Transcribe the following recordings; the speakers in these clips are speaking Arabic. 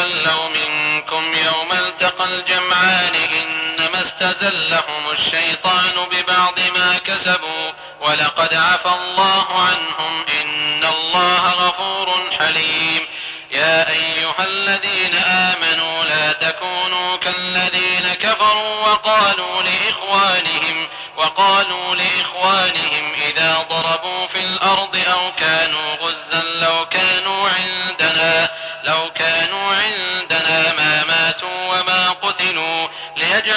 تولوا منكم يوم التقى الجمعان إنما استزلهم الشيطان ببعض ما كسبوا ولقد عفى الله عنهم إن الله غفور حليم. يا أيها الذين آمنوا لا تكونوا كالذين كفروا وقالوا لإخوانهم وقالوا لإخوانهم إذا ضربوا في الأرض أو كانوا غزا لو كانوا عندنا لو كانوا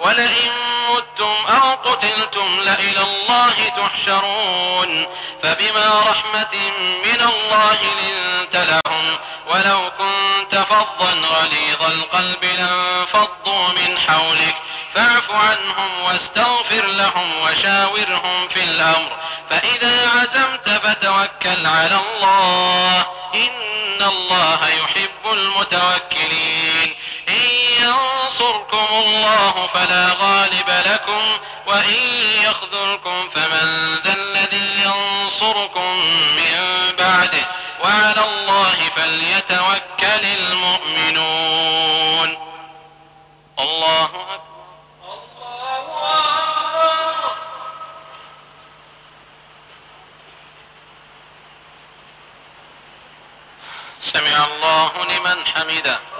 ولئن متم أو قتلتم لإلى الله تحشرون. فبما رحمة من الله لنت لهم. ولو كنت فظا غليظ القلب لانفضوا من حولك. فاعف عنهم واستغفر لهم وشاورهم في الأمر. فإذا عزمت فتوكل على الله. إن الله يحب المتوكلين. إن ينصركم الله فلا غالب لكم وإن يخذلكم فمن ذا الذي ينصركم من بعده وعلى الله فليتوكل المؤمنون. الله أكبر. سمع الله لمن حمده.